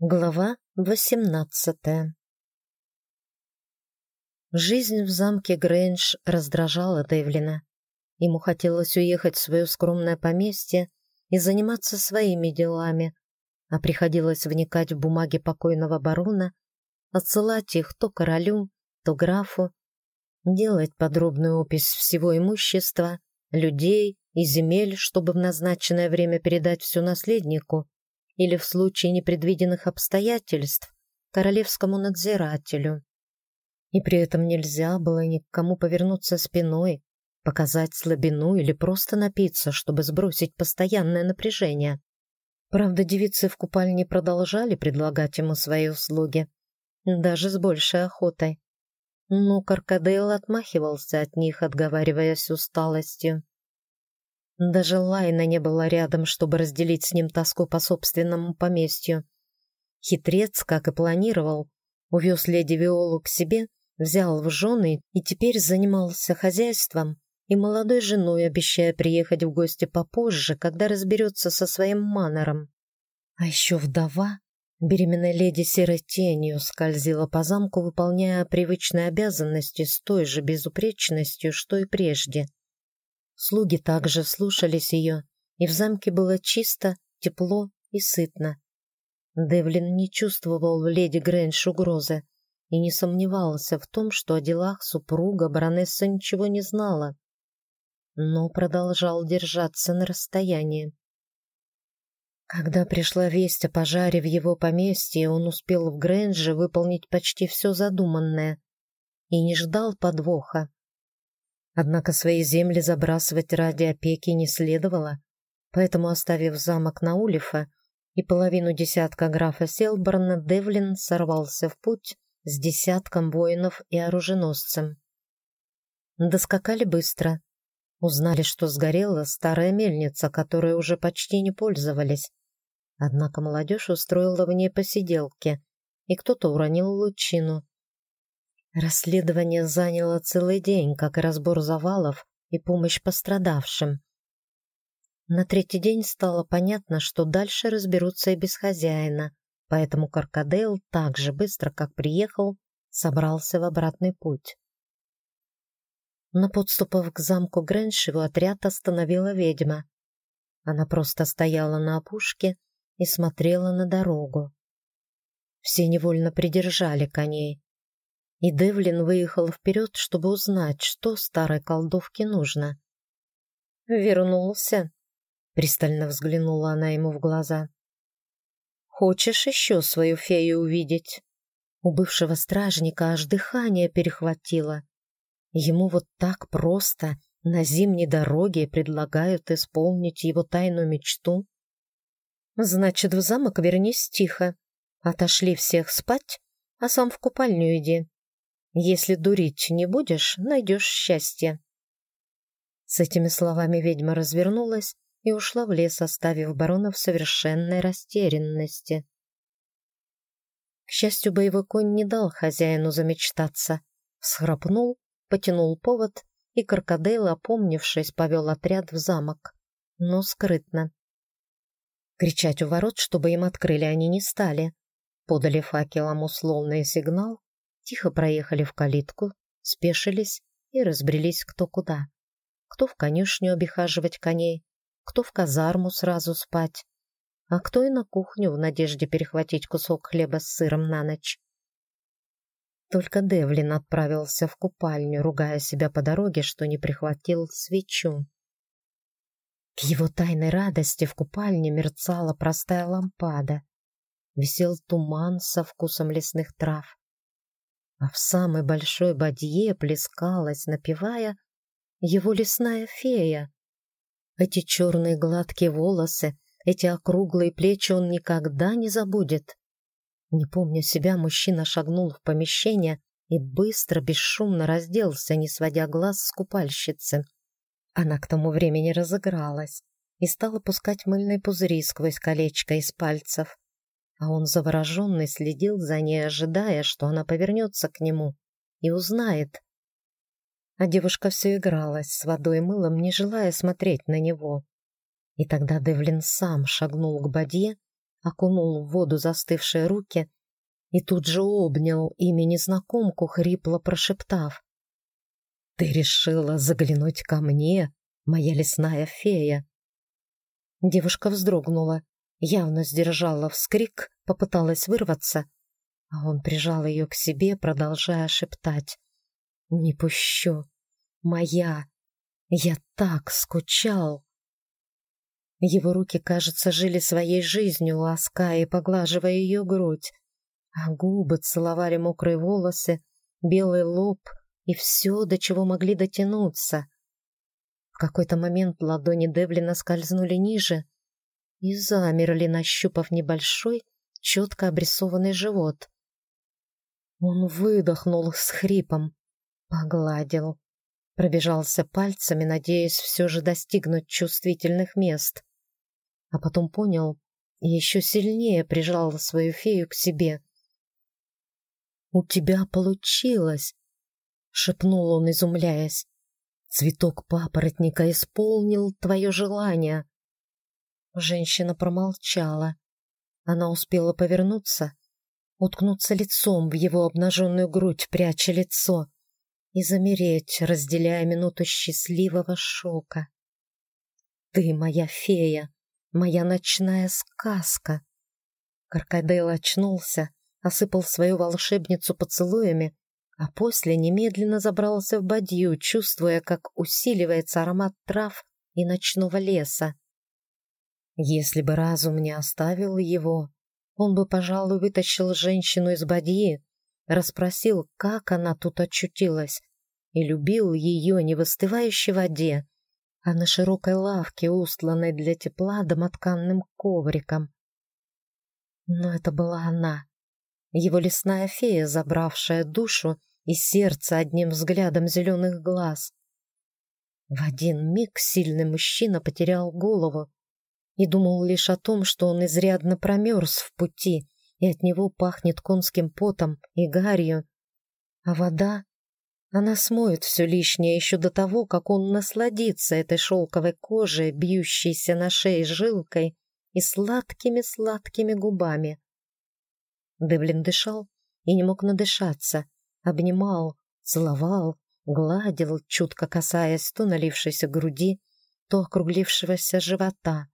Глава восемнадцатая Жизнь в замке Грэндж раздражала Девлина. Ему хотелось уехать в свое скромное поместье и заниматься своими делами, а приходилось вникать в бумаги покойного барона, отсылать их то королю, то графу, делать подробную опись всего имущества, людей и земель, чтобы в назначенное время передать все наследнику, или в случае непредвиденных обстоятельств королевскому надзирателю. И при этом нельзя было ни к кому повернуться спиной, показать слабину или просто напиться, чтобы сбросить постоянное напряжение. Правда, девицы в купальне продолжали предлагать ему свои услуги, даже с большей охотой. Но Каркадейл отмахивался от них, отговариваясь усталостью. Даже Лайна не была рядом, чтобы разделить с ним тоску по собственному поместью. Хитрец, как и планировал, увез леди Виолу к себе, взял в жены и теперь занимался хозяйством и молодой женой, обещая приехать в гости попозже, когда разберется со своим манором. А еще вдова, беременная леди серой тенью, скользила по замку, выполняя привычные обязанности с той же безупречностью, что и прежде. Слуги также слушались ее, и в замке было чисто, тепло и сытно. Девлин не чувствовал в леди Грэндж угрозы и не сомневался в том, что о делах супруга баронесса ничего не знала, но продолжал держаться на расстоянии. Когда пришла весть о пожаре в его поместье, он успел в Грэндже выполнить почти все задуманное и не ждал подвоха. Однако свои земли забрасывать ради опеки не следовало, поэтому, оставив замок Наулифа и половину десятка графа Селборна, Девлин сорвался в путь с десятком воинов и оруженосцем. Доскакали быстро. Узнали, что сгорела старая мельница, которой уже почти не пользовались. Однако молодежь устроила в ней посиделки, и кто-то уронил лучину. Расследование заняло целый день, как и разбор завалов и помощь пострадавшим. На третий день стало понятно, что дальше разберутся и без хозяина, поэтому Каркадейл так же быстро, как приехал, собрался в обратный путь. На подступах к замку Грэнш его отряд остановила ведьма. Она просто стояла на опушке и смотрела на дорогу. Все невольно придержали коней, и Девлин выехал вперед, чтобы узнать, что старой колдовке нужно. «Вернулся?» — пристально взглянула она ему в глаза. «Хочешь еще свою фею увидеть?» У бывшего стражника аж дыхание перехватило. Ему вот так просто на зимней дороге предлагают исполнить его тайную мечту. «Значит, в замок вернись тихо. Отошли всех спать, а сам в купальню иди. Если дурить не будешь, найдешь счастье. С этими словами ведьма развернулась и ушла в лес, оставив барона в совершенной растерянности. К счастью, боевой конь не дал хозяину замечтаться. Схрапнул, потянул повод, и Каркадейл, опомнившись, повел отряд в замок. Но скрытно. Кричать у ворот, чтобы им открыли, они не стали. Подали факелам условный сигнал, Тихо проехали в калитку, спешились и разбрелись кто куда. Кто в конюшню обихаживать коней, кто в казарму сразу спать, а кто и на кухню в надежде перехватить кусок хлеба с сыром на ночь. Только Девлин отправился в купальню, ругая себя по дороге, что не прихватил свечу. К его тайной радости в купальне мерцала простая лампада. Висел туман со вкусом лесных трав а в самой большой бадье плескалась, напевая, его лесная фея. Эти черные гладкие волосы, эти округлые плечи он никогда не забудет. Не помня себя, мужчина шагнул в помещение и быстро, бесшумно разделся, не сводя глаз с купальщицы. Она к тому времени разыгралась и стала пускать мыльные пузыри сквозь колечко из пальцев а он завороженный следил за ней, ожидая, что она повернется к нему и узнает. А девушка все игралась с водой и мылом, не желая смотреть на него. И тогда Девлин сам шагнул к бадье окунул в воду застывшие руки и тут же обнял ими незнакомку, хрипло прошептав. «Ты решила заглянуть ко мне, моя лесная фея?» Девушка вздрогнула, явно сдержала вскрик, попыталась вырваться, а он прижал ее к себе, продолжая шептать. «Не пущу! Моя! Я так скучал!» Его руки, кажется, жили своей жизнью, лаская и поглаживая ее грудь, а губы целовали мокрые волосы, белый лоб и все, до чего могли дотянуться. В какой-то момент ладони Девлина скользнули ниже и замерли, нащупав небольшой, четко обрисованный живот. Он выдохнул с хрипом, погладил, пробежался пальцами, надеясь все же достигнуть чувствительных мест. А потом понял и еще сильнее прижал свою фею к себе. «У тебя получилось!» — шепнул он, изумляясь. «Цветок папоротника исполнил твое желание!» Женщина промолчала. Она успела повернуться, уткнуться лицом в его обнаженную грудь, пряча лицо, и замереть, разделяя минуту счастливого шока. «Ты моя фея, моя ночная сказка!» Каркадейл очнулся, осыпал свою волшебницу поцелуями, а после немедленно забрался в бадью, чувствуя, как усиливается аромат трав и ночного леса. Если бы разум не оставил его, он бы, пожалуй, вытащил женщину из бадьи, расспросил, как она тут очутилась, и любил ее не в остывающей воде, а на широкой лавке, устланной для тепла домотканным ковриком. Но это была она, его лесная фея, забравшая душу и сердце одним взглядом зеленых глаз. В один миг сильный мужчина потерял голову и думал лишь о том, что он изрядно промерз в пути, и от него пахнет конским потом и гарью. А вода, она смоет все лишнее еще до того, как он насладится этой шелковой кожей, бьющейся на шее жилкой и сладкими-сладкими губами. Девлин дышал и не мог надышаться, обнимал, целовал, гладил, чутко касаясь то налившейся груди, то округлившегося живота.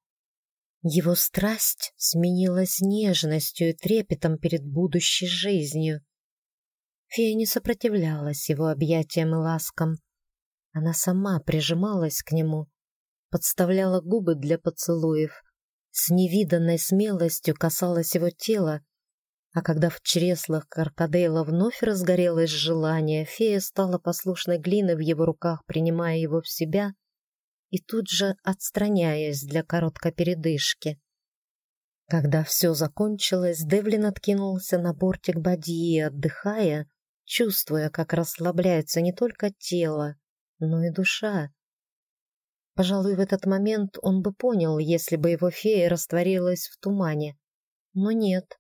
Его страсть сменилась нежностью и трепетом перед будущей жизнью. Фея не сопротивлялась его объятиям и ласкам. Она сама прижималась к нему, подставляла губы для поцелуев, с невиданной смелостью касалась его тела, а когда в чреслах Каркадейла вновь разгорелось желание, фея стала послушной глиной в его руках, принимая его в себя и тут же отстраняясь для короткой передышки. Когда все закончилось, Девлин откинулся на бортик бадьи, отдыхая, чувствуя, как расслабляется не только тело, но и душа. Пожалуй, в этот момент он бы понял, если бы его фея растворилась в тумане. Но нет.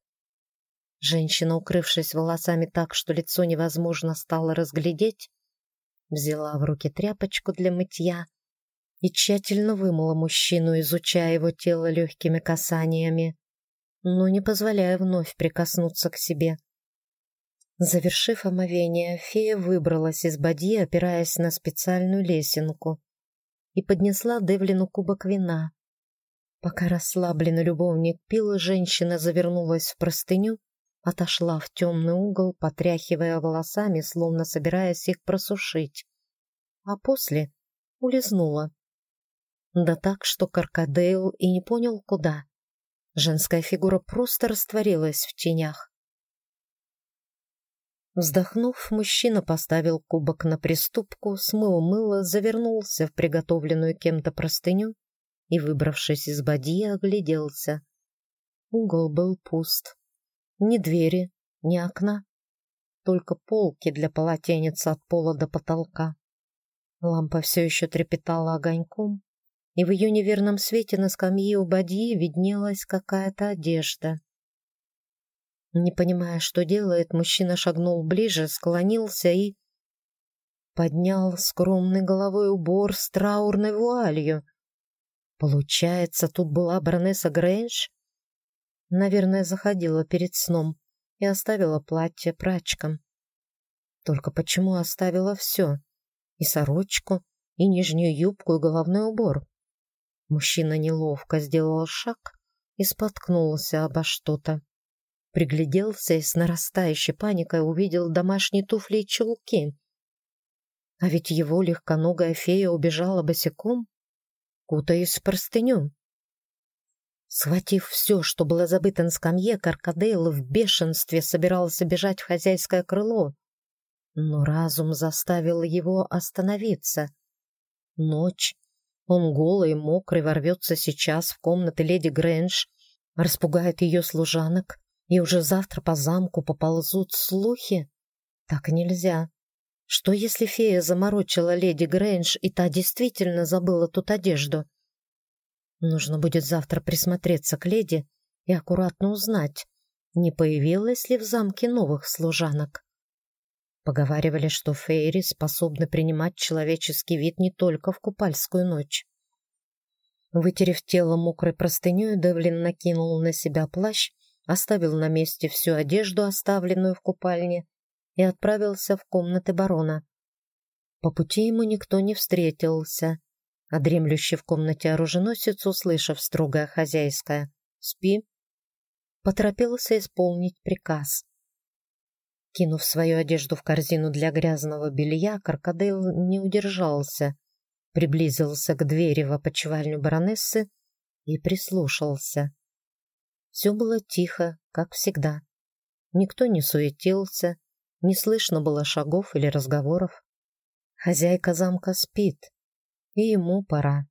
Женщина, укрывшись волосами так, что лицо невозможно стало разглядеть, взяла в руки тряпочку для мытья и тщательно вымыла мужчину, изучая его тело легкими касаниями, но не позволяя вновь прикоснуться к себе. Завершив омовение, фея выбралась из бадьи, опираясь на специальную лесенку, и поднесла Девлину кубок вина. Пока расслабленный любовник пил, женщина завернулась в простыню отошла в темный угол, потряхивая волосами, словно собираясь их просушить, а после улизнула. Да так, что Каркадейл и не понял, куда. Женская фигура просто растворилась в тенях. Вздохнув, мужчина поставил кубок на приступку, смыл мыло, завернулся в приготовленную кем-то простыню и, выбравшись из бадьи, огляделся. Угол был пуст. Ни двери, ни окна, только полки для полотенец от пола до потолка. Лампа все еще трепетала огоньком, и в ее неверном свете на скамье у бадьи виднелась какая-то одежда. Не понимая, что делает, мужчина шагнул ближе, склонился и... поднял скромный головой убор с траурной вуалью. Получается, тут была баронесса Грэндж? Наверное, заходила перед сном и оставила платье прачкам. Только почему оставила все? И сорочку, и нижнюю юбку, и головной убор. Мужчина неловко сделал шаг и споткнулся обо что-то. Пригляделся и с нарастающей паникой увидел домашние туфли и чулки. А ведь его легконогая фея убежала босиком, кутаясь в простыню. Схватив все, что было забыто на скамье, Каркадейл в бешенстве собирался бежать в хозяйское крыло. Но разум заставил его остановиться. Ночь. Он голый и мокрый ворвется сейчас в комнаты леди Грэндж, распугает ее служанок, и уже завтра по замку поползут слухи. Так нельзя. Что, если фея заморочила леди Грэндж, и та действительно забыла тут одежду? Нужно будет завтра присмотреться к леди и аккуратно узнать, не появилось ли в замке новых служанок. Поговаривали, что фейри способны принимать человеческий вид не только в купальскую ночь. Вытерев тело мокрой простыней, Девлин накинул на себя плащ, оставил на месте всю одежду, оставленную в купальне, и отправился в комнаты барона. По пути ему никто не встретился, а дремлющий в комнате оруженосец, услышав строгое хозяйское «Спи», поторопился исполнить приказ. Кинув свою одежду в корзину для грязного белья, Каркадейл не удержался, приблизился к двери в опочивальню баронессы и прислушался. Все было тихо, как всегда. Никто не суетился, не слышно было шагов или разговоров. Хозяйка замка спит, и ему пора.